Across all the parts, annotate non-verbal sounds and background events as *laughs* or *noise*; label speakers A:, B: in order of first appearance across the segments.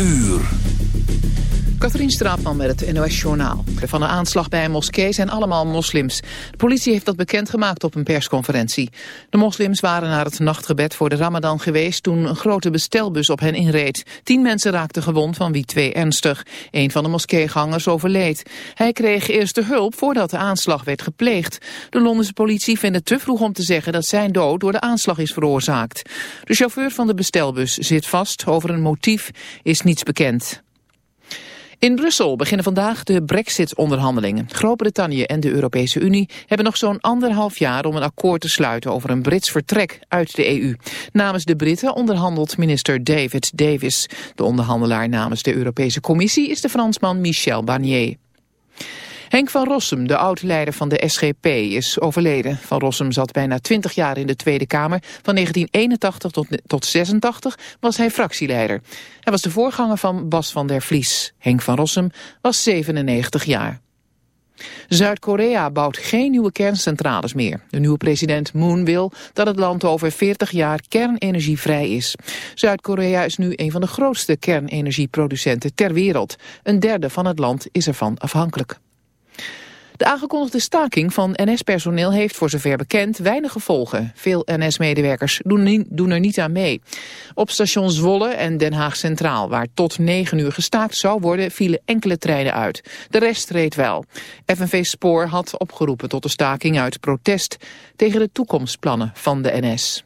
A: uur.
B: Katrien Straatman met het NOS-journaal. Van de aanslag bij een moskee zijn allemaal moslims. De politie heeft dat bekendgemaakt op een persconferentie. De moslims waren naar het nachtgebed voor de ramadan geweest... toen een grote bestelbus op hen inreed. Tien mensen raakten gewond, van wie twee ernstig. Een van de moskeegangers overleed. Hij kreeg eerst de hulp voordat de aanslag werd gepleegd. De Londense politie vindt het te vroeg om te zeggen... dat zijn dood door de aanslag is veroorzaakt. De chauffeur van de bestelbus zit vast. Over een motief is niets bekend. In Brussel beginnen vandaag de brexit-onderhandelingen. Groot-Brittannië en de Europese Unie hebben nog zo'n anderhalf jaar om een akkoord te sluiten over een Brits vertrek uit de EU. Namens de Britten onderhandelt minister David Davis. De onderhandelaar namens de Europese Commissie is de Fransman Michel Barnier. Henk van Rossum, de oud-leider van de SGP, is overleden. Van Rossum zat bijna 20 jaar in de Tweede Kamer. Van 1981 tot, tot 86 was hij fractieleider. Hij was de voorganger van Bas van der Vlies. Henk van Rossum was 97 jaar. Zuid-Korea bouwt geen nieuwe kerncentrales meer. De nieuwe president Moon wil dat het land over 40 jaar kernenergievrij is. Zuid-Korea is nu een van de grootste kernenergieproducenten ter wereld. Een derde van het land is ervan afhankelijk. De aangekondigde staking van NS-personeel heeft voor zover bekend weinig gevolgen. Veel NS-medewerkers doen, doen, er niet aan mee. Op station Zwolle en Den Haag Centraal, waar tot 9 uur gestaakt zou worden, vielen enkele treinen uit. De rest reed wel. FNV Spoor had opgeroepen tot de staking uit protest tegen de toekomstplannen van de NS.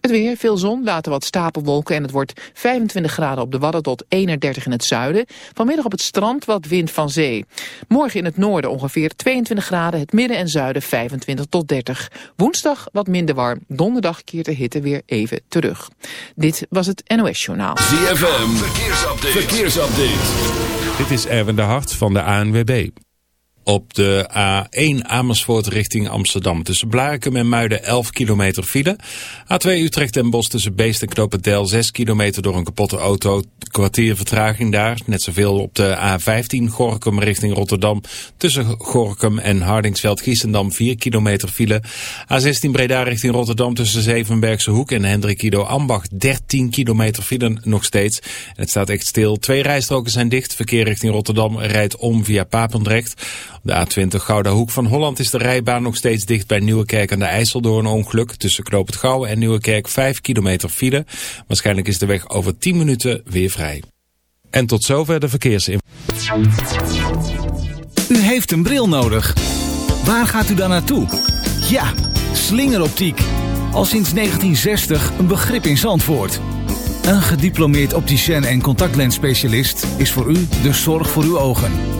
B: Het weer, veel zon, later wat stapelwolken en het wordt 25 graden op de Wadden tot 31 in het zuiden. Vanmiddag op het strand wat wind van zee. Morgen in het noorden ongeveer 22 graden, het midden en zuiden 25 tot 30. Woensdag wat minder warm, donderdag keert de hitte weer even terug. Dit was het NOS Journaal.
A: ZFM, verkeersupdate. verkeersupdate.
C: Dit is Erwin de Hart van de ANWB. Op de A1 Amersfoort richting Amsterdam. Tussen Blarikum en Muiden 11 kilometer file. A2 Utrecht en Bos tussen Beest en Knopendel 6 kilometer door een kapotte auto. Kwartier vertraging daar. Net zoveel op de A15 Gorkum richting Rotterdam. Tussen Gorkum en Hardingsveld-Giessendam 4 kilometer file. A16 Breda richting Rotterdam tussen Zevenbergse Hoek en Hendrik Ido Ambacht 13 kilometer file nog steeds. Het staat echt stil. Twee rijstroken zijn dicht. Verkeer richting Rotterdam rijdt om via Papendrecht. De A20 Gouda Hoek van Holland is de rijbaan nog steeds dicht bij Nieuwekerk aan de IJssel door een ongeluk. Tussen Knoop het Gouwen en Nieuwekerk 5 kilometer file. Waarschijnlijk is de weg over 10 minuten weer vrij. En tot zover de verkeersinformatie.
D: U heeft een bril nodig. Waar gaat u dan naartoe? Ja, slingeroptiek. Al sinds 1960 een begrip in Zandvoort. Een gediplomeerd opticien en contactlensspecialist is voor u de zorg voor uw ogen.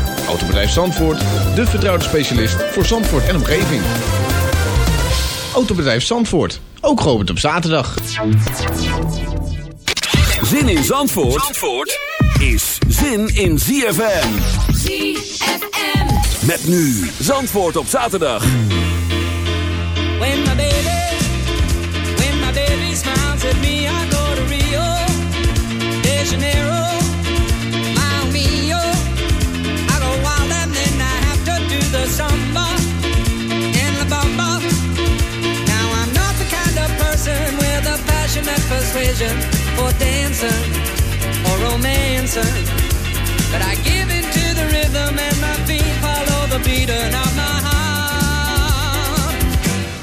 E: Autobedrijf Zandvoort, de vertrouwde specialist voor Zandvoort en omgeving. Autobedrijf Zandvoort, ook geopend op zaterdag.
A: Zin in Zandvoort, Zandvoort is zin in ZFM.
F: ZFM.
A: Met nu Zandvoort op zaterdag.
G: When my baby, when my baby smiles at me, I go to Rio de Janeiro. persuasion for dancing or romancing. But I give in to the rhythm and my feet follow the beating of my heart.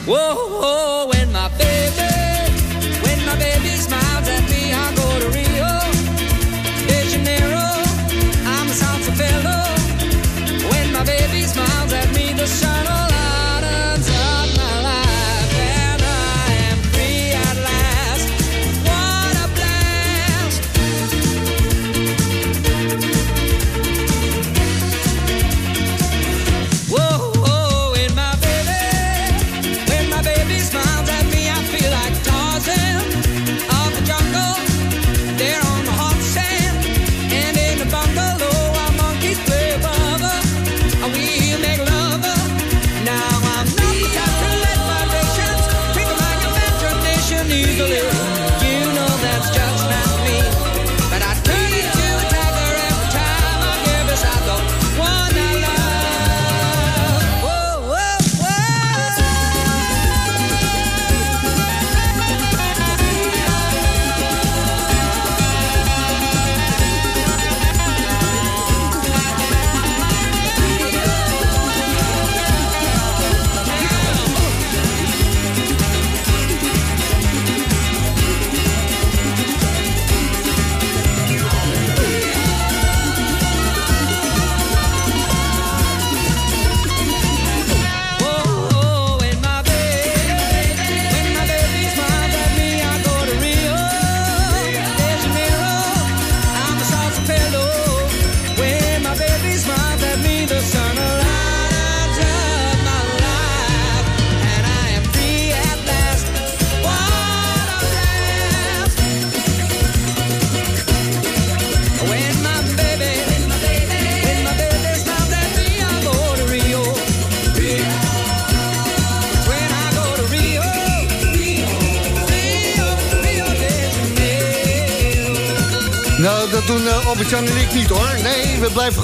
G: Whoa, whoa and my baby.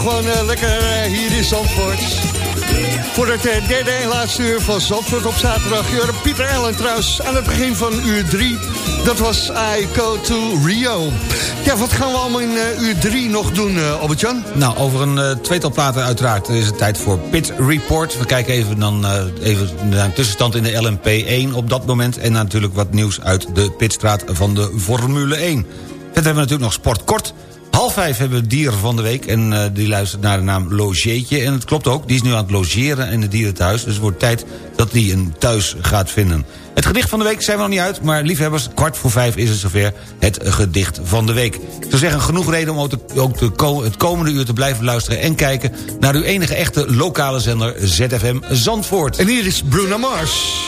H: gewoon eh, lekker eh, hier in Zandvoort. Voor het uh, derde en laatste uur van Zandvoort op zaterdag. Pieter Ellen trouwens aan het begin van uur 3. Dat was I Go To Rio. Ja, wat gaan we allemaal in uur 3 nog doen, Albert-Jan?
I: Nou, over een tweetal platen uiteraard is het tijd voor Pit Report. We kijken even, dan, even naar een tussenstand in de LMP1 op dat moment. En natuurlijk wat nieuws uit de pitstraat van de Formule 1. Verder hebben we natuurlijk nog Sport Kort... Half vijf hebben we dieren van de week. En eh, die luistert naar de naam Logeetje. En het klopt ook, die is nu aan het logeren in het dierenthuis. Dus het wordt tijd dat die een thuis gaat vinden. Het gedicht van de week zijn we nog niet uit. Maar liefhebbers, kwart voor vijf is het zover het gedicht van de week. Ik zou zeggen, genoeg reden om ook, te, het komende uur te blijven luisteren... en kijken naar uw enige echte lokale zender ZFM Zandvoort.
H: En hier is Bruno Mars.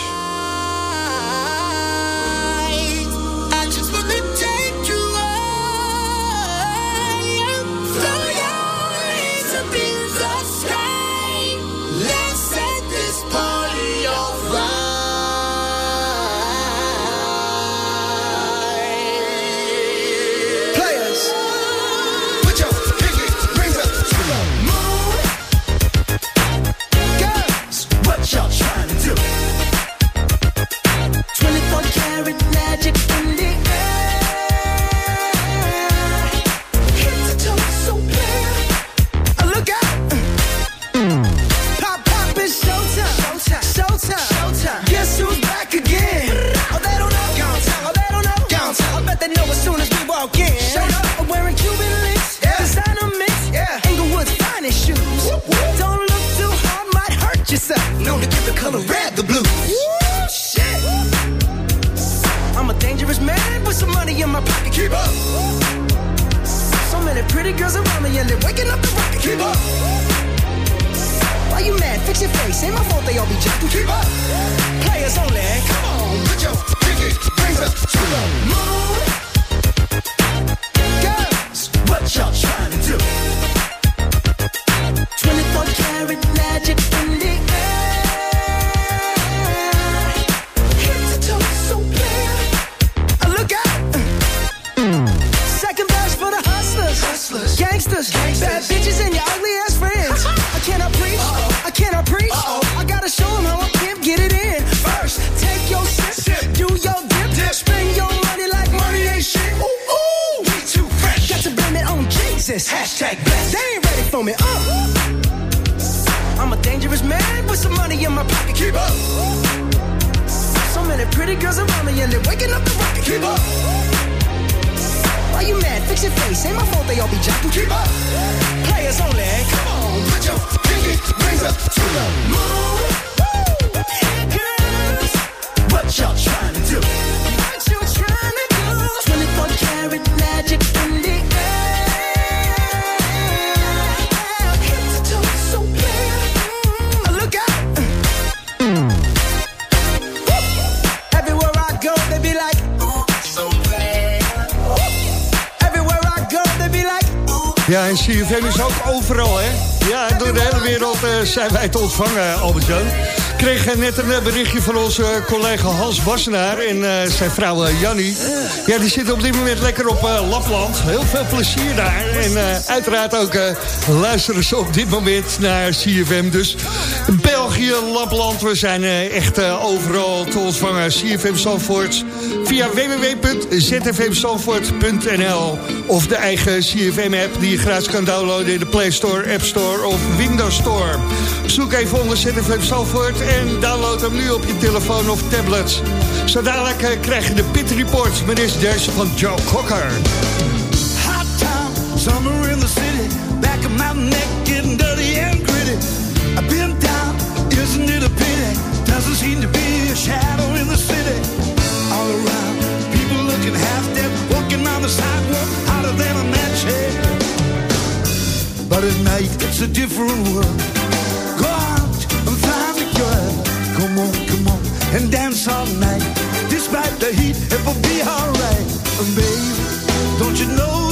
J: Eh, zijn wij te ontvangen, Albert-Jan. Kreeg eh, net een eh, berichtje van onze collega Hans Wassenaar en eh, zijn vrouw eh, Jannie. Ja, die zitten op dit moment lekker op eh, Lapland. Heel veel plezier daar. En eh, uiteraard ook eh, luisteren ze op dit moment naar CFM. Dus België, Lapland, we zijn eh, echt eh, overal te ontvangen. CFM Zandvoort via www.zfmzandvoort.nl of de eigen CFM-app die je gratis kan downloaden in de Play Store, App Store of Windows Store. Zoek even onder ZFM Zandvoort en download hem nu op je telefoon of tablet. Zo dadelijk eh, krijg je de Pit Report. Maar eerst deze van Joe Cocker.
K: Hot town, summer in the city. Back of my neck getting dirty and gritty. I've been down, isn't it a pity? Doesn't seem to be a shadow in the city. But at night, it's a different world. Go out and find a girl. Come on, come on, and dance all night. Despite the heat, it will be alright. And baby, don't you know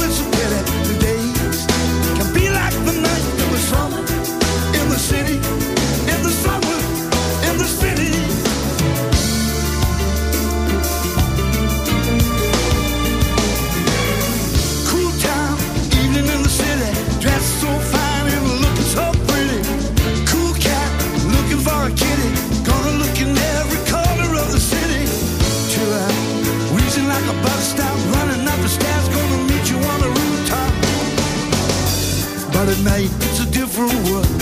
J: through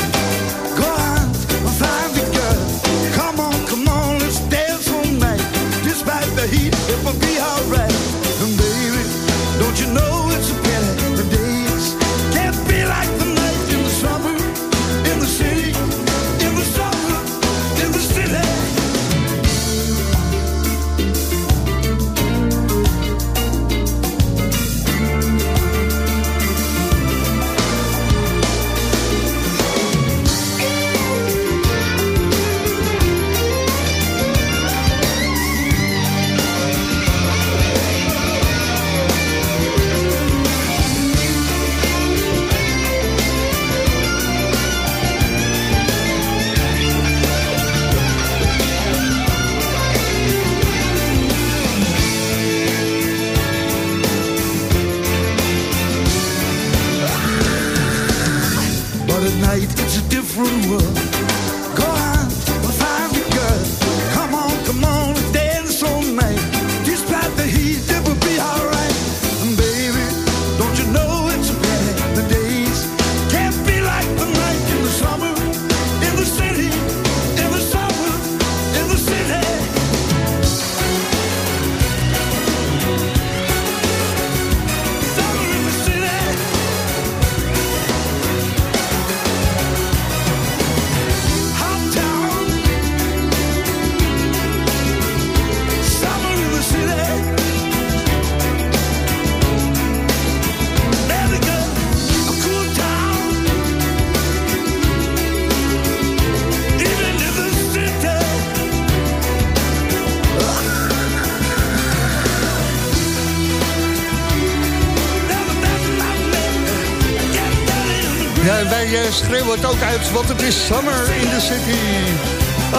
J: schreeuwen het ook uit, want het is summer in the city.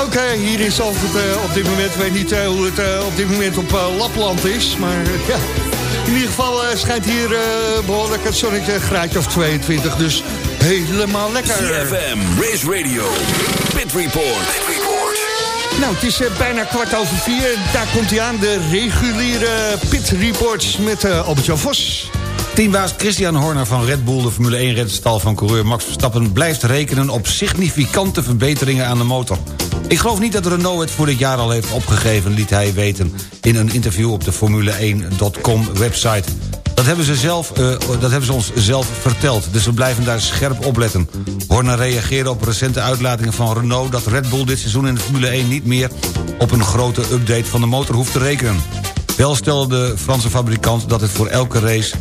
J: Oké, hier is Zandvoort eh, op dit moment. Ik weet niet eh, hoe het eh, op dit moment op Lapland is, maar *laughs* ja. In ieder geval schijnt hier eh, behoorlijk het zonnetje graadje of 22, dus helemaal lekker.
A: CFM, Race Radio, Pit Report.
J: Nou, het is bijna kwart over vier. Daar komt hij aan, de reguliere pit reports met Albert-Jan Vos.
I: Teambaas Christian Horner van Red Bull, de Formule 1 renstal van coureur Max Verstappen... blijft rekenen op significante verbeteringen aan de motor. Ik geloof niet dat Renault het voor dit jaar al heeft opgegeven... liet hij weten in een interview op de Formule1.com website. Dat hebben, ze zelf, uh, dat hebben ze ons zelf verteld, dus we blijven daar scherp op letten. Horner reageerde op recente uitlatingen van Renault... dat Red Bull dit seizoen in de Formule 1 niet meer op een grote update van de motor hoeft te rekenen. Wel stelde de Franse fabrikant dat het voor elke race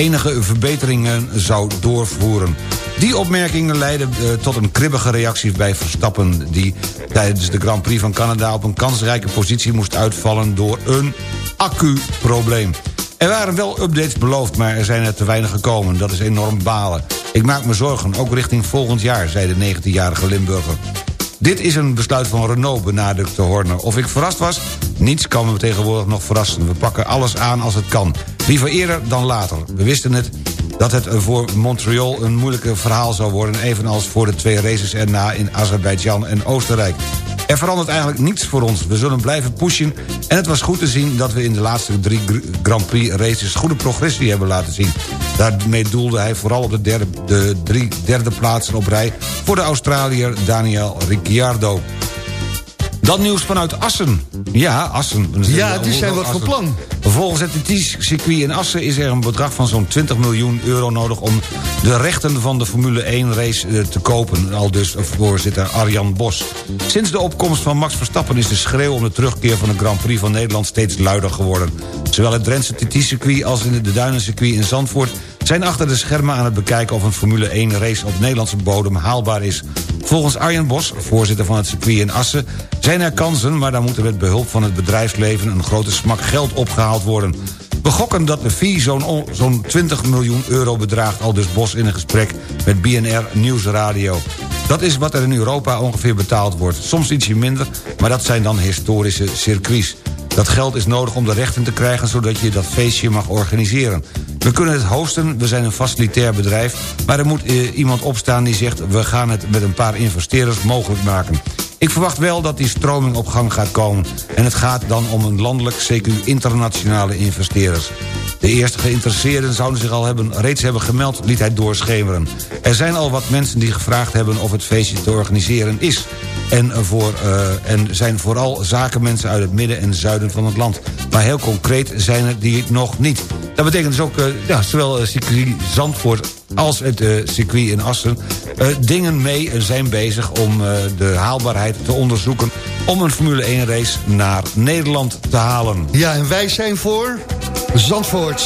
I: enige verbeteringen zou doorvoeren. Die opmerkingen leidden uh, tot een kribbige reactie bij Verstappen... die tijdens de Grand Prix van Canada op een kansrijke positie moest uitvallen... door een accuprobleem. Er waren wel updates beloofd, maar er zijn er te weinig gekomen. Dat is enorm balen. Ik maak me zorgen, ook richting volgend jaar, zei de 19-jarige Limburger. Dit is een besluit van Renault, benadrukte Horner. Of ik verrast was? Niets kan me tegenwoordig nog verrassen. We pakken alles aan als het kan. Liever eerder dan later. We wisten het dat het voor Montreal een moeilijke verhaal zou worden... evenals voor de twee races erna in Azerbeidzjan en Oostenrijk. Er verandert eigenlijk niets voor ons. We zullen blijven pushen. En het was goed te zien dat we in de laatste drie Grand Prix races... goede progressie hebben laten zien. Daarmee doelde hij vooral op de, derde, de drie derde plaatsen op rij... voor de Australiër Daniel Ricciardo. Dan nieuws vanuit Assen. Ja, Assen.
L: Ja, die zijn wat van plan.
I: Volgens het circuit in Assen is er een bedrag van zo'n 20 miljoen euro nodig... om de rechten van de Formule 1 race eh, te kopen. Al dus voorzitter Arjan Bos. Sinds de opkomst van Max Verstappen is de schreeuw... om de terugkeer van de Grand Prix van Nederland steeds luider geworden. Zowel het Drentse TT-circuit als in de Duinencircuit in Zandvoort zijn achter de schermen aan het bekijken of een Formule 1 race op Nederlandse bodem haalbaar is. Volgens Arjen Bos, voorzitter van het circuit in Assen, zijn er kansen... maar dan moet er met behulp van het bedrijfsleven een grote smak geld opgehaald worden. We gokken dat de fee zo'n zo'n 20 miljoen euro bedraagt... al dus Bos in een gesprek met BNR Nieuwsradio. Dat is wat er in Europa ongeveer betaald wordt. Soms ietsje minder, maar dat zijn dan historische circuits. Dat geld is nodig om de rechten te krijgen... zodat je dat feestje mag organiseren. We kunnen het hosten, we zijn een facilitair bedrijf... maar er moet eh, iemand opstaan die zegt... we gaan het met een paar investeerders mogelijk maken. Ik verwacht wel dat die stroming op gang gaat komen... en het gaat dan om een landelijk, CQ internationale investeerders. De eerste geïnteresseerden zouden zich al hebben, reeds hebben gemeld, liet hij doorschemeren. Er zijn al wat mensen die gevraagd hebben of het feestje te organiseren is. En, voor, uh, en zijn vooral zakenmensen uit het midden en zuiden van het land. Maar heel concreet zijn er die nog niet. Dat betekent dus ook, uh, ja, zowel uh, circuit Zandvoort als het circuit in Assen... dingen mee zijn bezig om de haalbaarheid te onderzoeken... om een Formule 1 race naar Nederland te halen.
L: Ja, en wij zijn voor Zandvoort.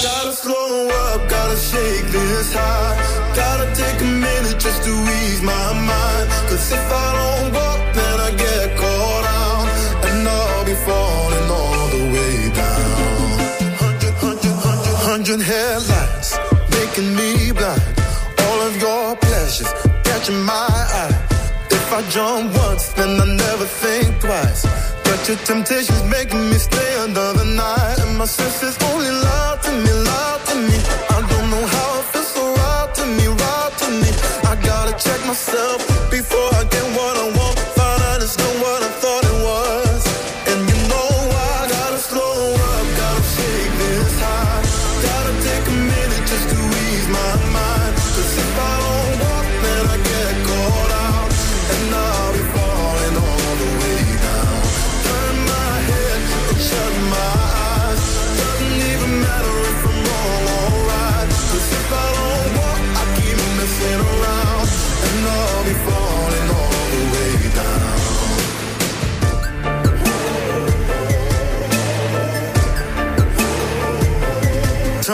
L: Gotta take a minute just to ease my mind. Cause if I don't walk, then I get caught out. And I'll be falling hundred, headlights making me blind. All of your pleasures catching my eye. If I jump once, then I never think twice. But your temptation's making me stay another night. And my senses only lie to me, lie to me. I don't know how it feels so right to me, right to me. I gotta check myself before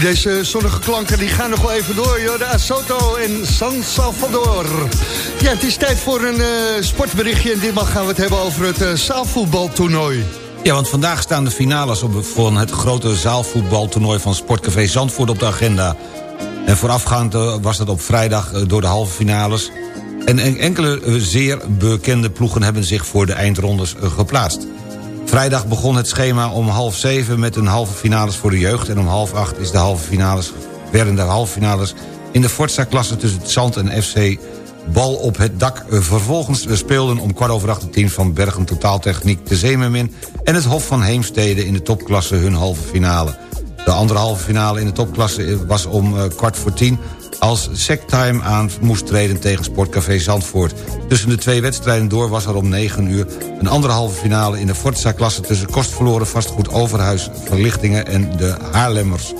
J: Deze zonnige klanken die gaan nog wel even door. Joh. De Asoto en San Salvador. Ja, het is tijd voor een uh, sportberichtje. En ditmaal gaan we het hebben over het uh, zaalvoetbaltoernooi.
I: Ja, want vandaag staan de finales op, het grote zaalvoetbaltoernooi... van Sportcafé Zandvoort op de agenda. En voorafgaand uh, was dat op vrijdag door de halve finales... En enkele zeer bekende ploegen hebben zich voor de eindrondes geplaatst. Vrijdag begon het schema om half zeven met een halve finales voor de jeugd... en om half acht is de halve finales, werden de halve finales in de Forza-klasse tussen het Zand en FC Bal op het dak. Vervolgens speelden om kwart over acht het team van Bergen Totaaltechniek de Zeemermin... en het Hof van Heemstede in de topklasse hun halve finale. De andere halve finale in de topklasse was om eh, kwart voor tien als Sectime aan moest treden tegen Sportcafé Zandvoort. Tussen de twee wedstrijden door was er om 9 uur... een anderhalve finale in de Forza-klasse... tussen kostverloren vastgoed Overhuis, Verlichtingen en de Haarlemmers.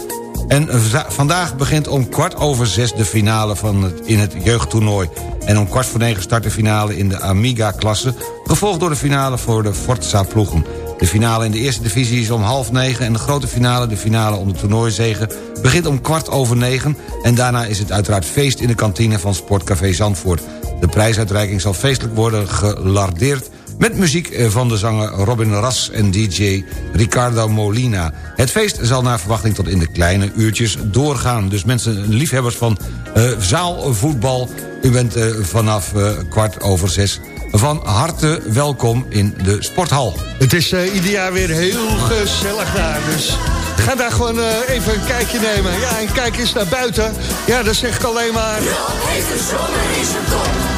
I: En vandaag begint om kwart over zes de finale van het, in het jeugdtoernooi. En om kwart voor negen start de finale in de Amiga-klasse... gevolgd door de finale voor de Forza-ploegen. De finale in de eerste divisie is om half negen... en de grote finale, de finale om de toernooizegen... begint om kwart over negen... en daarna is het uiteraard feest in de kantine van Sportcafé Zandvoort. De prijsuitreiking zal feestelijk worden gelardeerd... met muziek eh, van de zanger Robin Ras en DJ Ricardo Molina. Het feest zal naar verwachting tot in de kleine uurtjes doorgaan. Dus mensen, liefhebbers van uh, zaalvoetbal... u bent uh, vanaf kwart over zes van harte welkom in de sporthal.
J: Het is uh, ieder jaar weer heel gezellig daar, dus ga daar gewoon uh, even een kijkje nemen. Ja, en kijk eens naar buiten. Ja, dan zeg ik alleen maar... Ja, heeft de zomer in zijn kop.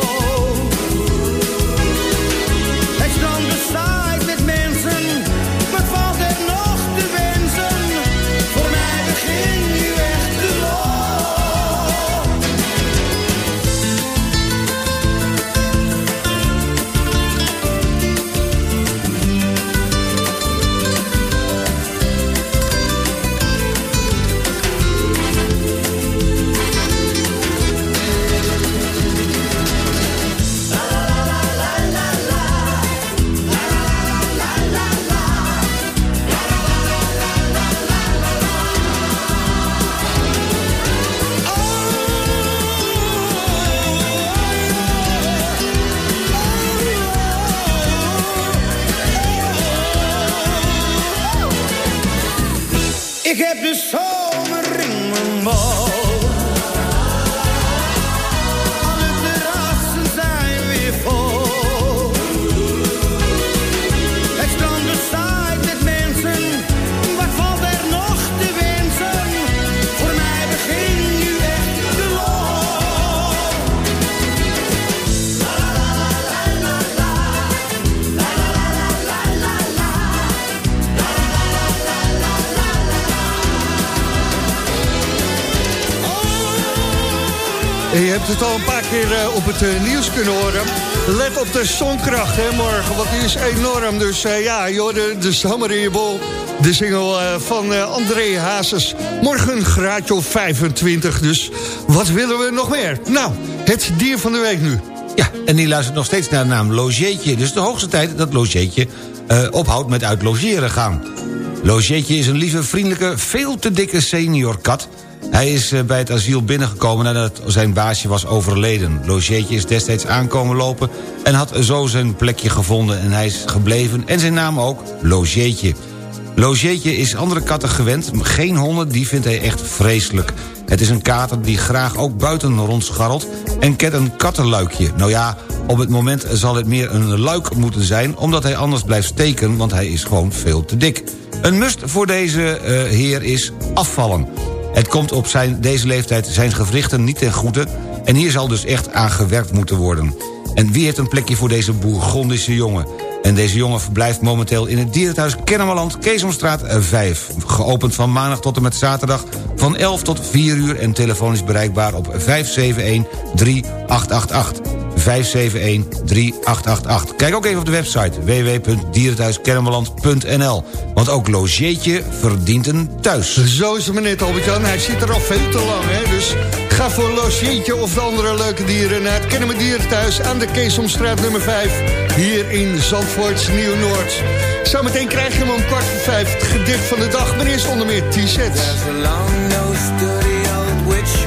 M: Ik heb
J: Je hebt het al een paar keer eh, op het eh, nieuws kunnen horen. Let op de zonkracht hè, morgen, want die is enorm. Dus eh, ja, joh, de, Summer in je bol. De single van André Hazes. Morgen graadje of 25, dus wat willen we nog meer? Nou, het dier van de week nu.
I: Ja, en die luistert nog steeds naar de naam Logeetje. Dus de hoogste tijd dat Logeetje ophoudt met uit logeren gaan. Logeetje is een lieve, vriendelijke, veel te dikke senior kat. Hij is eh, bij het asiel binnengekomen nadat zijn baasje was overleden. Logeetje is destijds aankomen lopen en had zo zijn plekje gevonden... en hij is gebleven en zijn naam ook Logeetje. Logeetje is andere katten gewend, geen honden, die vindt hij echt vreselijk. Het is een kater die graag ook buiten rondscharrelt en kent een kattenluikje. Nou ja, op het moment zal het meer een luik moeten zijn... omdat hij anders blijft steken, want hij is gewoon veel te dik. Een must voor deze eh, heer is afvallen. Het komt op zijn, deze leeftijd zijn gewrichten niet ten goede... en hier zal dus echt aan gewerkt moeten worden. En wie heeft een plekje voor deze Bourgondische jongen? En deze jongen verblijft momenteel in het dierenthuis Kennemerland, Keesomstraat 5. Geopend van maandag tot en met zaterdag van 11 tot 4 uur... en telefonisch bereikbaar op 571-3888. 571-3888. Kijk ook even op de website www.dierenthuiskennemerland.nl. Want ook Logeetje verdient een thuis.
J: Zo is het maar net, Albert-Jan. Hij zit er al veel te lang, hè. Dus ga voor een logeetje of de andere leuke dieren... naar het Kennemer Dierenthuis aan de Keesomstraat nummer 5... hier in Zandvoort, Nieuw-Noord. Zometeen krijg je hem om kwart voor vijf. Het gedicht van de dag, maar eerst onder meer T-sets.
L: There's a long-nosed, dirty old witch,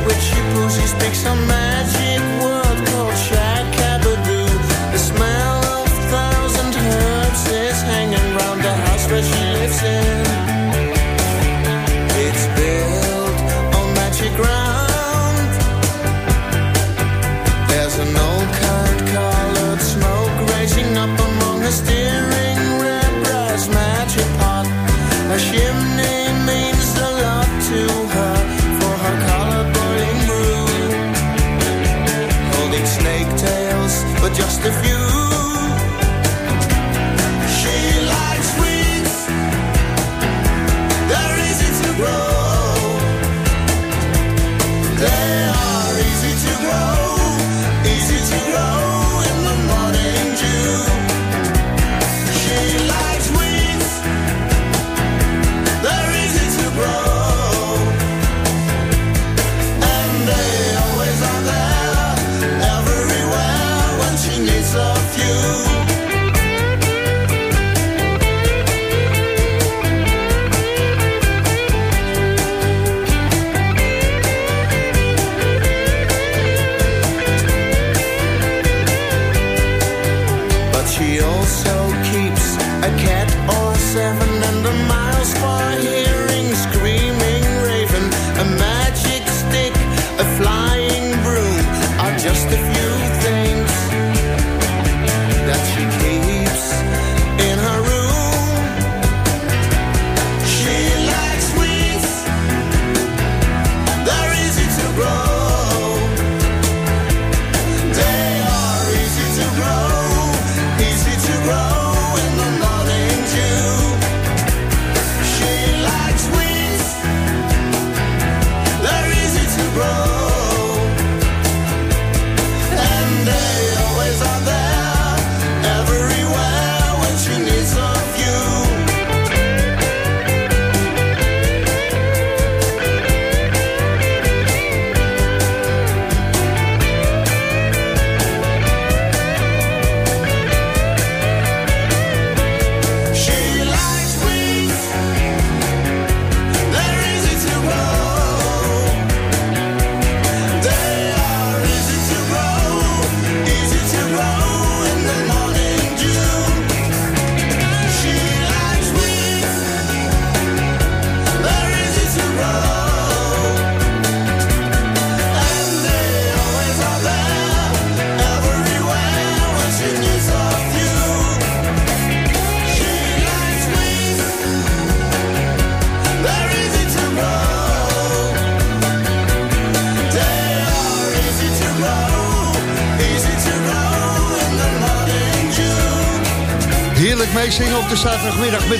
L: speaks a magic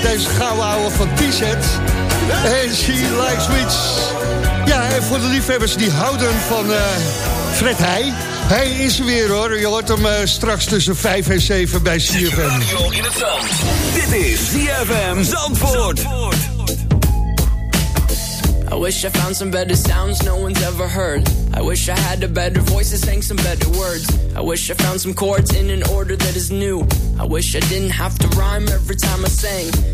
J: deze gouden ouwe van T-set. En she likes sweets. Ja, en voor de liefhebbers die houden van, eh, Fred Heij, hij is er weer hoor. Je hoort hem eh, straks tussen 5 en 7 bij CFM.
A: Dit is ZFM Zandvoort.
N: I wish I found some better sounds no one's ever heard. I wish I had a better voice and sang some better words. I wish I found some chords in an order that is new. I wish I didn't have to rhyme every time I sang.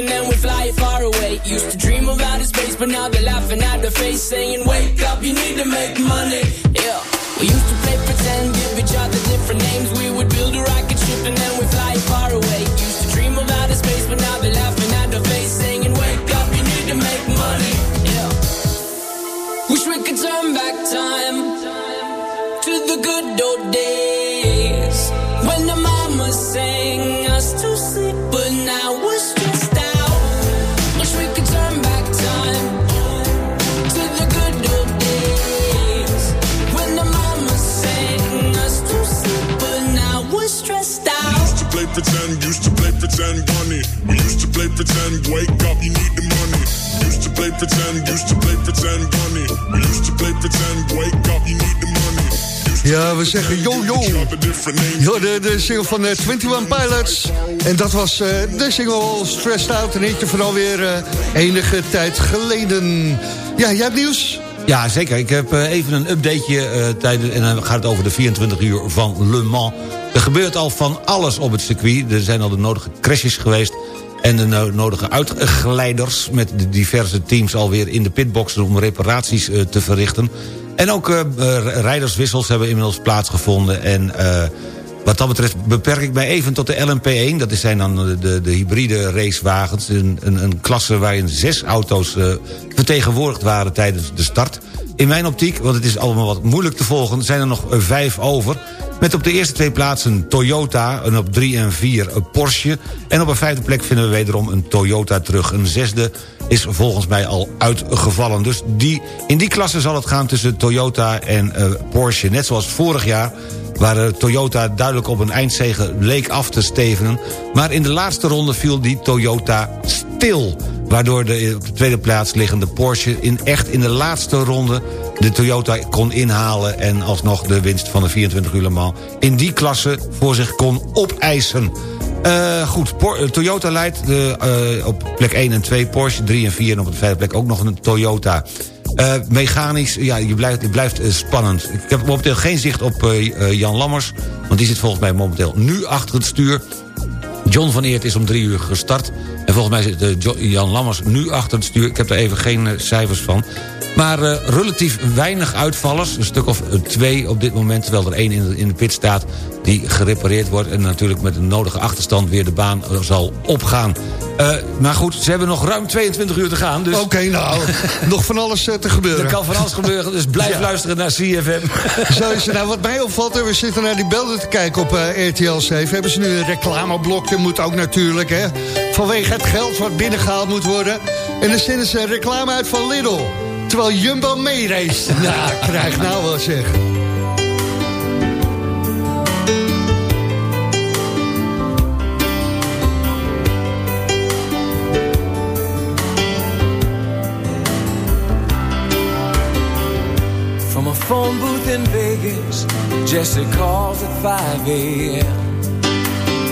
O: and
N: then we'd fly it far away. Used to dream outer space, but now they're laughing at the face, saying, Wake up, you need to make money. Yeah. We used to play pretend, give each other different names. We would build a rocket ship and then we'd We
P: used to play pretend, wake up, you need the money. Used to play pretend, used to play pretend, bunny. We used to play pretend, wake up, you need the money.
J: Ja, we zeggen yo yo. Yo, de, de single van de 21 Pilots. En dat was eh, de single Stressed Out. Een eentje van alweer eh, enige tijd geleden. Ja, jij hebt nieuws?
I: Ja, zeker. Ik heb eh, even een updateje eh, tijdens... en dan gaat het over de 24 uur van Le Mans. Er gebeurt al van alles op het circuit. Er zijn al de nodige crashes geweest... en de no- nodige uitglijders... met de diverse teams alweer in de pitboxen... om reparaties eh, te verrichten. En ook eh, eh, rijderswissels hebben inmiddels plaatsgevonden. En wat dat betreft beperk ik mij even tot de LMP1. Dat zijn dan de, de, de hybride racewagens. Een, een, een klasse waarin zes auto's vertegenwoordigd waren tijdens de start. In mijn optiek, want het is allemaal wat moeilijk te volgen... zijn er nog vijf over. Met op de eerste twee plaatsen Toyota, en op drie en vier een Porsche. En op een vijfde plek vinden we wederom een Toyota terug. Een zesde is volgens mij al uitgevallen. Dus die, in die klasse zal het gaan tussen Toyota en eh, Porsche. Net zoals vorig jaar waar eh, Toyota duidelijk op een eindzege leek af te stevenen. Maar in de laatste ronde viel die Toyota stil. Waardoor de op de tweede plaats liggende Porsche in echt in de laatste ronde... de Toyota kon inhalen en alsnog de winst van de 24 uur Le in die klasse voor zich kon opeisen. Eh, goed, eh, Toyota leidt de, eh, op plek 1 en 2, Porsche 3 en 4... en op de vijfde plek ook nog een Toyota. Mechanisch, ja, je blijft, blijft spannend. Ik heb momenteel geen zicht op Jan Lammers... want die zit volgens mij momenteel nu achter het stuur. John van Eert is om drie uur gestart. En volgens mij zit Jan Lammers nu achter het stuur. Ik heb er even geen eh, cijfers van. Maar eh, relatief weinig uitvallers. Een stuk of eh, twee op dit moment. Terwijl er één in de, in de pit staat die gerepareerd wordt. En natuurlijk met een nodige achterstand weer de baan zal opgaan. Maar goed, ze hebben nog ruim 22 uur te gaan. Dus
J: Oké, nou, *laughs* nog van alles te gebeuren.
I: er kan van alles gebeuren. Dus blijf
J: Ja.
I: luisteren naar CFM. *laughs*
J: Zo is het. Nou, wat mij opvalt, we zitten naar die beelden te kijken op RTL 7. Hebben ze nu een reclameblok, dat moet ook natuurlijk, hè. Vanwege het geld wat binnengehaald moet worden. En dan zenden ze reclame uit van Lidl. Terwijl Jumbo meereist. *laughs* Nou, krijg nou wel zeg.
Q: From a phone booth in Vegas, Jesse calls at 5 a.m.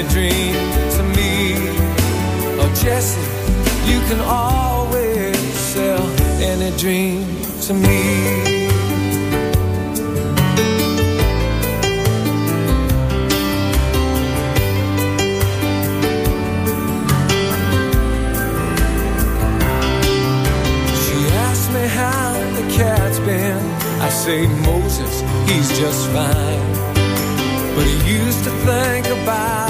Q: any dream to me. Oh, Jesse, you can always sell any dream to me. She asked me how the cat's been. I say, Moses, he's just fine. But he used to think about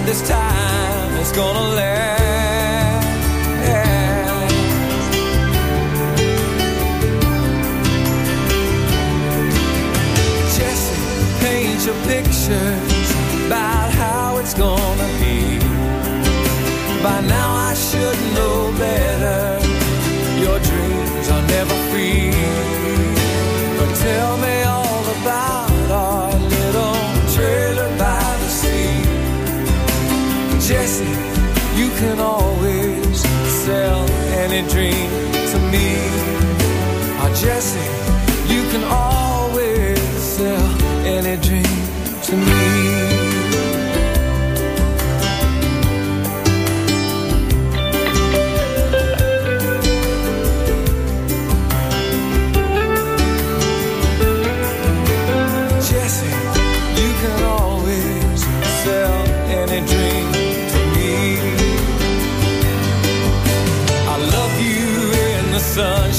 Q: to this time it's gonna last. Jesse, paint your pictures about how it's gonna be. By now I should know better.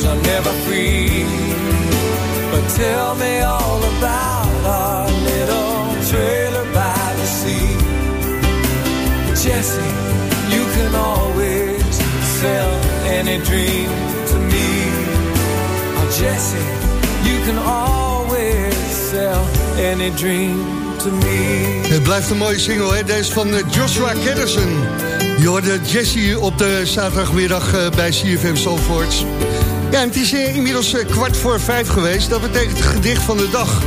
Q: dreams are never free. But tell me all about our little trailer by the sea. Jesse, you can always sell any dream to me. Oh, Jesse, you can always sell
G: any dream to me.
J: Het blijft een mooie single, hè? Deze van eh, Joshua Kennison. Je hoorde Jesse op de zaterdagmiddag eh, bij CFM Zandvoort. Ja, het is eh, inmiddels eh, kwart voor vijf geweest. Dat betekent het gedicht van de dag.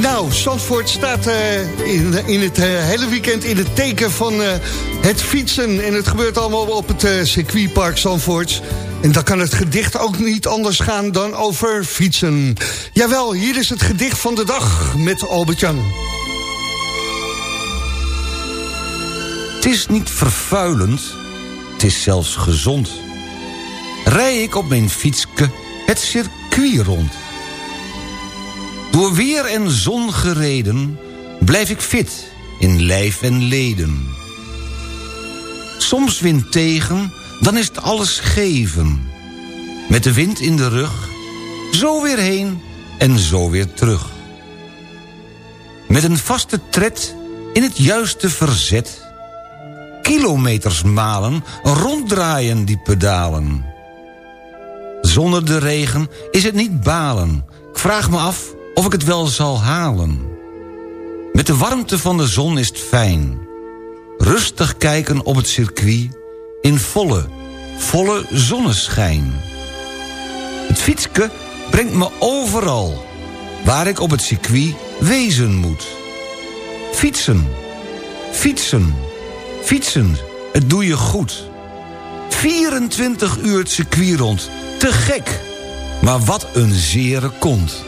J: Nou, Zandvoort staat eh, in, in het hele weekend in het teken van het fietsen. En het gebeurt allemaal op het circuitpark Zandvoort. En dan kan het gedicht ook niet anders gaan dan over fietsen. Jawel, hier is het gedicht van de dag met Albert-Jan.
I: Het is niet vervuilend, het is zelfs gezond. Rij ik op mijn fietske het circuit rond. Door weer en zon gereden, blijf ik fit in lijf en leden. Soms wind tegen, dan is het alles geven. Met de wind in de rug, zo weer heen en zo weer terug. Met een vaste tred in het juiste verzet. Kilometers malen, ronddraaien die pedalen. Zonder de regen is het niet balen. Ik vraag me af of ik het wel zal halen. Met de warmte van de zon is het fijn. Rustig kijken op het circuit in volle, volle zonneschijn. Het fietske brengt me overal, waar ik op het circuit wezen moet. Fietsen, fietsen, fietsen, het doe je goed. 24 uur het circuit rond, te gek. Maar wat een zere kont.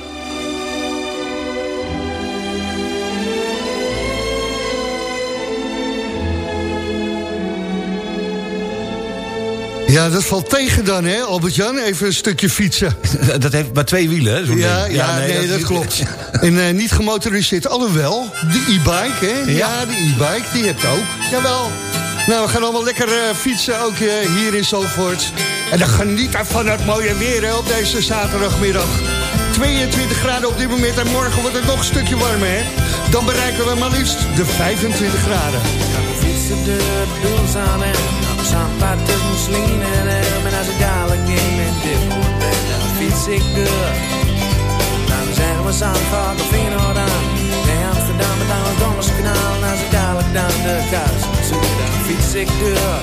J: Ja, dat valt tegen dan, hè, Albert-Jan? Even een stukje fietsen. *laughs*
I: Dat heeft maar twee wielen, hè?
J: ja, nee, dat, klopt. *laughs* En eh, niet gemotoriseerd, alhoewel, de e-bike, hè? Ja, de e-bike, die hebt ook. Jawel. Nou, we gaan allemaal lekker eh, fietsen, ook eh, hier in Zalvoort. En dan genieten van het mooie weer op deze zaterdagmiddag. 22 graden op dit moment en morgen wordt het nog een stukje warmer, hè? Dan bereiken we maar liefst de 25 graden.
G: fietsen de doels aan en en. En als dadelijk mijn diphoed ben, dan fiets ik door. Dan zeggen we Zandvoort of Feyenoord aan. Nee, Amsterdam en dan het Dommerskanaal. En als ik dadelijk dan de kous fiets ik door.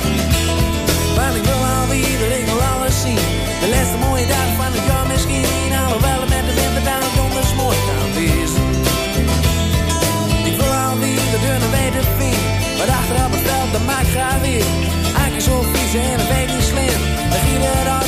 G: Want ik wil alweer, ik wil alles zien. De laatste mooie dag van het jaar misschien. Alhoewel het met de winter dan donders mooi kan wezen. Ik wil alweer de deur naar weten vind. Maar achterop het veld, dat maakt graag weer. Eigenlijk zo vies en een beetje slim. Dan het als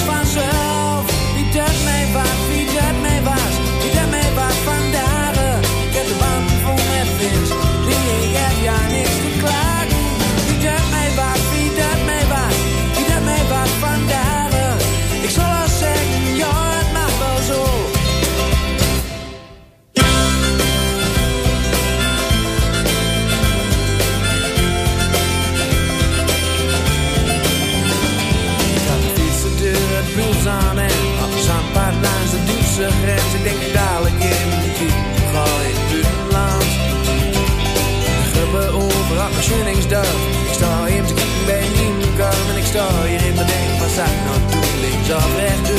G: skøjer det med den fasan og du ligger efter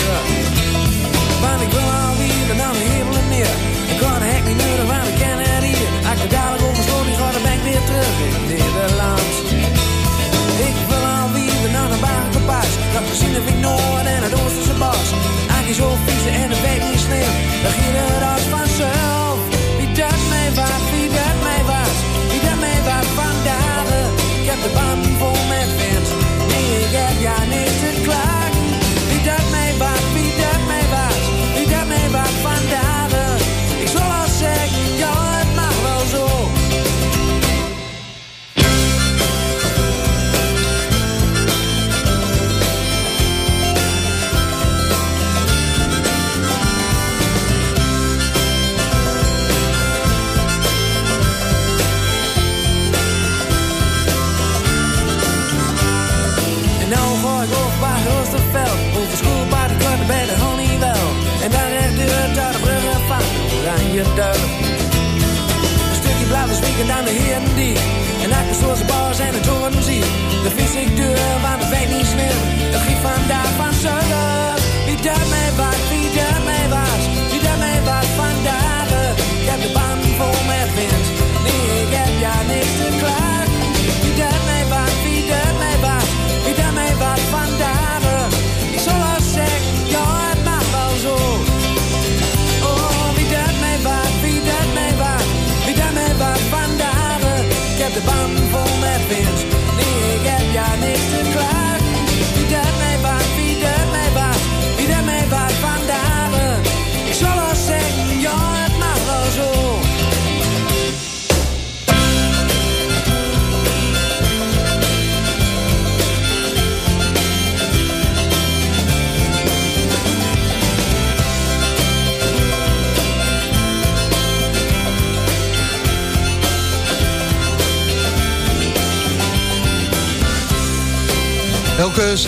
G: Van ik wil alweer en dan de hemel en neer. Ik kan hek niet meer van de kennen hier. Ik ben dadelijk overstoot, ik ga de bank weer terug in Nederland Ik wil alweer en dan een baan gepaas Dat gezien heb ik
J: Noord
G: en het Oosterse bas. Eigenlijk zo vieze en de bank niet slim Dan ging het als van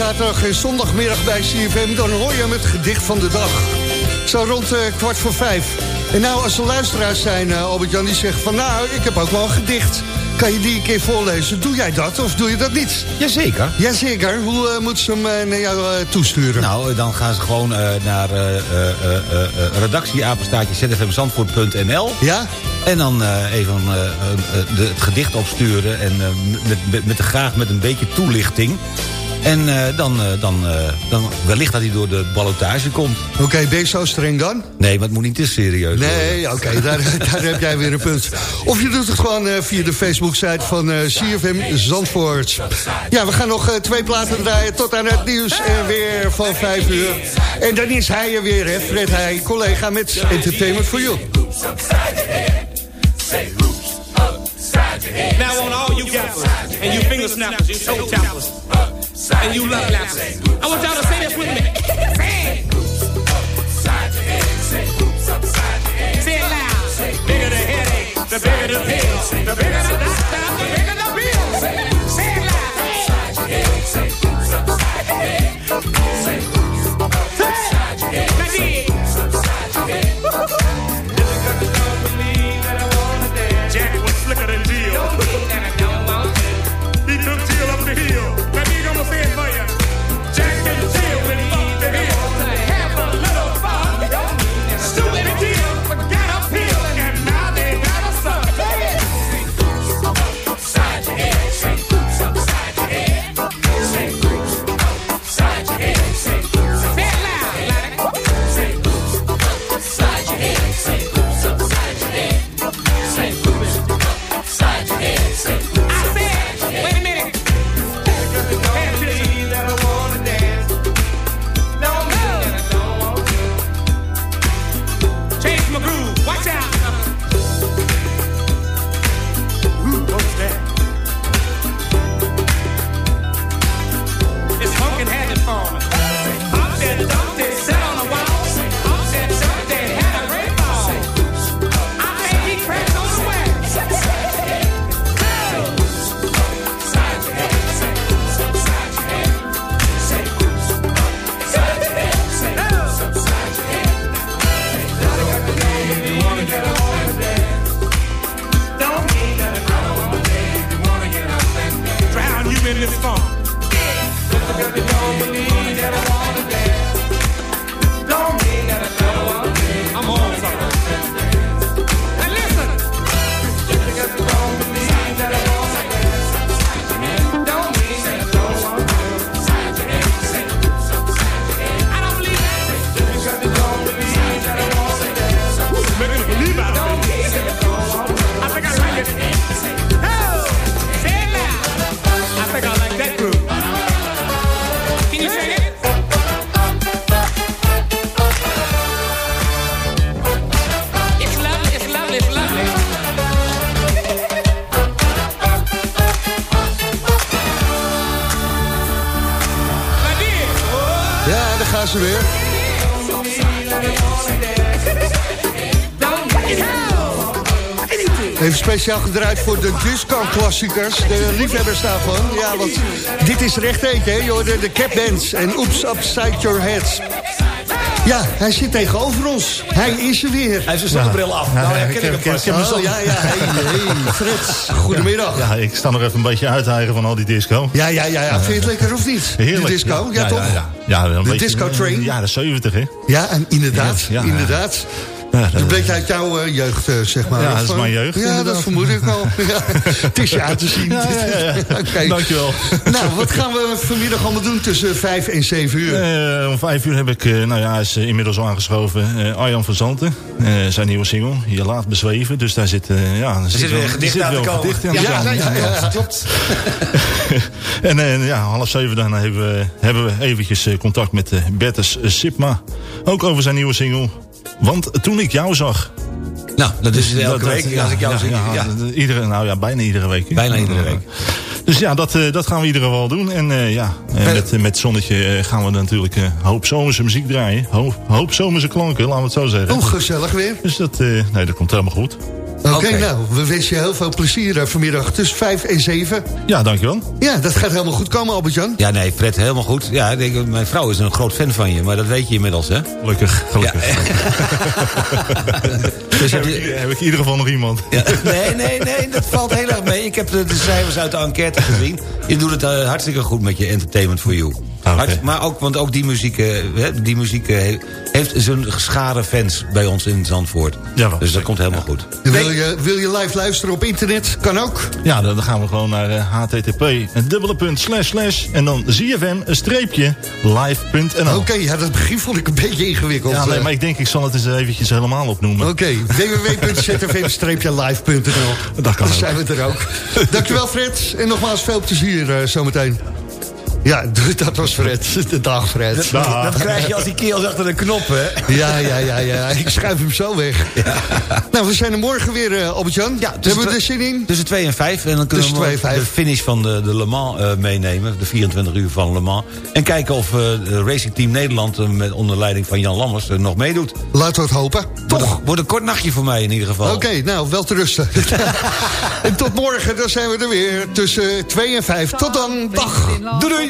J: zaterdag en zondagmiddag bij CFM, dan hoor je hem het gedicht van de dag. Zo rond eh, kwart voor vijf. En nou, als er luisteraars zijn, eh, Albert-Jan, die zeggen van... nou, ik heb ook wel een gedicht. Kan je die een keer voorlezen? Doe jij dat of doe je dat niet?
I: Jazeker.
J: Jazeker. Hoe eh, moeten ze hem naar jou toesturen?
I: Nou, dan gaan ze gewoon naar redactieapenstaatje zfmzandvoort.nl.
J: Ja?
I: En dan even de, het gedicht opsturen. En met, met, met, graag met een beetje toelichting. En eh, dan, eh, dan, eh, dan wellicht dat hij door de ballotage komt.
J: Oké, ben je zo streng dan?
I: Nee, maar het moet niet te serieus.
J: Nee, oké, daar, *laughs* daar heb jij weer een punt. Of je doet het gewoon eh, via de Facebook-site van eh, CFM Zandvoort. Ja, we gaan nog eh, twee platen draaien tot aan het nieuws en weer van vijf uur. En dan is hij er weer, hè, Fred Heij, collega met Entertainment for You.
R: Now on all you gappers and you finger snappers, you toe tappers, and you love lappers. I want y'all to say this with me. Say it loud. Bigger the headache, the bigger the pill, the bigger the doctor, the bigger
J: speciaal gedraaid voor de disco-klassiekers, de liefhebbers daarvan. Ja, want dit is recht eentje, hè. Je de Cap Bands en Oops Upside Your Head. Ja, hij zit tegenover ons. Hij is er weer. Hij
I: heeft zijn zonnebril af. Nou, herken ik hem Oh.
J: Ja, ja, *laughs* hey, hey, Fred. Goedemiddag.
S: Ja, ik sta nog even een beetje uit te hijgen van al die disco.
J: Ja, ja, ja, ja. Vind je het lekker of niet?
S: Heerlijk.
J: De disco, ja,
S: ja,
J: toch?
S: Ja, ja. ja een
J: De
S: beetje,
J: disco train.
S: Ja, de 70, hè?
J: Ja, en inderdaad,
S: Ja, ja.
J: inderdaad.
S: Ja, dat-
J: Een beetje uit jouw eh, jeugd, eh, zeg maar.
S: Ja, dat is mijn jeugd,
J: Ja, dat vermoed ik al. *laughs* Ja, het is je aan te zien.
S: Ja, ja, ja. *laughs*
J: Oké.
S: Dankjewel. *laughs*
J: Nou, wat gaan we vanmiddag allemaal doen tussen 5 en 7 uur?
S: Eh, om vijf uur heb ik, eh, nou ja, is inmiddels al aangeschoven, eh, Arjan van Zanten. Eh, zijn nieuwe single, Je laat bezweven. Dus daar zit, eh, ja, er
I: zit weer
S: wel-
I: een gedicht
S: zit
I: aan
S: wel
I: te
S: een
I: komen. Ja, ja, ja, klopt.
S: En ja, half zeven dan hebben we, hebben we eventjes contact met Bertus Sipma. Ook over zijn nieuwe single. Want toen ik jou zag.
I: Nou, dat is
S: Dus
I: elke
S: dat-
I: week
S: ja,
I: als ik jou
S: ja,
I: zie.
S: ja, Iedere, nou ja, bijna iedere week.
I: Bijna iedere week.
S: Dus ja, dat, eh, dat gaan we iedere geval doen. En eh, ja, eh, met, met Zonnetje gaan we natuurlijk een hoop zomerse muziek draaien. Hoop, hoop zomerse klanken, laten we het zo zeggen.
J: Oh, gezellig weer.
S: Dus dat, nee, dat komt helemaal goed.
J: Oké, nou, we wensen je heel veel plezier eh, vanmiddag tussen 5 en 7.
S: Ja, dankjewel.
J: Ja, dat gaat helemaal goed komen, Albert-Jan.
I: Ja, nee, Fred, helemaal goed. Ja, ik denk, mijn vrouw is een groot fan van je, maar dat weet je inmiddels, hè?
S: Gelukkig, gelukkig. *laughs* dus heb, ik, heb ik in ieder geval nog iemand.
I: Ja. Nee, nee, nee, dat valt heel erg mee. Ik heb de, de cijfers uit de enquête gezien. Je doet het uh, hartstikke goed met je Entertainment for You.
S: Ah,
I: Okay. maar ook, want ook die muziek, uh, die muziek heeft zijn schare fans bij ons in Zandvoort.
S: Jawel,
I: dus dat komt helemaal goed.
J: Wil je, wil je live luisteren op internet? Kan ook.
S: Ja, dan gaan we gewoon naar uh, http dubbele punt slash slash en dan zfm een streepje live.nl.
J: Oké, okay, ja, dat begin vond ik een beetje ingewikkeld.
S: Ja, nee, maar ik denk ik zal het eens eventjes helemaal opnoemen.
J: Oké, okay, www.zfm-live.nl. *laughs*
S: Dat kan
J: Dan zijn we er ook. Dankjewel Fred en nogmaals veel plezier uh, zometeen. Ja, *laughs* dat was Fred. De dag, Fred.
I: Dat, krijg je als die kerels achter de knop, hè?
J: Ja, ja, ja, ja. Ik schuif hem zo weg. Ja. Nou, we zijn er morgen weer, uh, Albert-Jan. Ja, Hebben we er zin in?
I: Tussen 2 en 5. En dan kunnen
J: tussen
I: we de finish van de, de Le Mans uh, meenemen. De 24 uur van Le Mans. En kijken of uh, Racing Team Nederland met onder leiding van Jan Lammers nog meedoet.
J: Laten we het hopen.
I: Toch, wordt een kort nachtje voor mij in ieder geval.
J: Oké, okay, nou, wel te rusten. *laughs* en tot morgen, dan zijn we er weer. Tussen 2 en 5. Tot dan. Dag. Doei doei.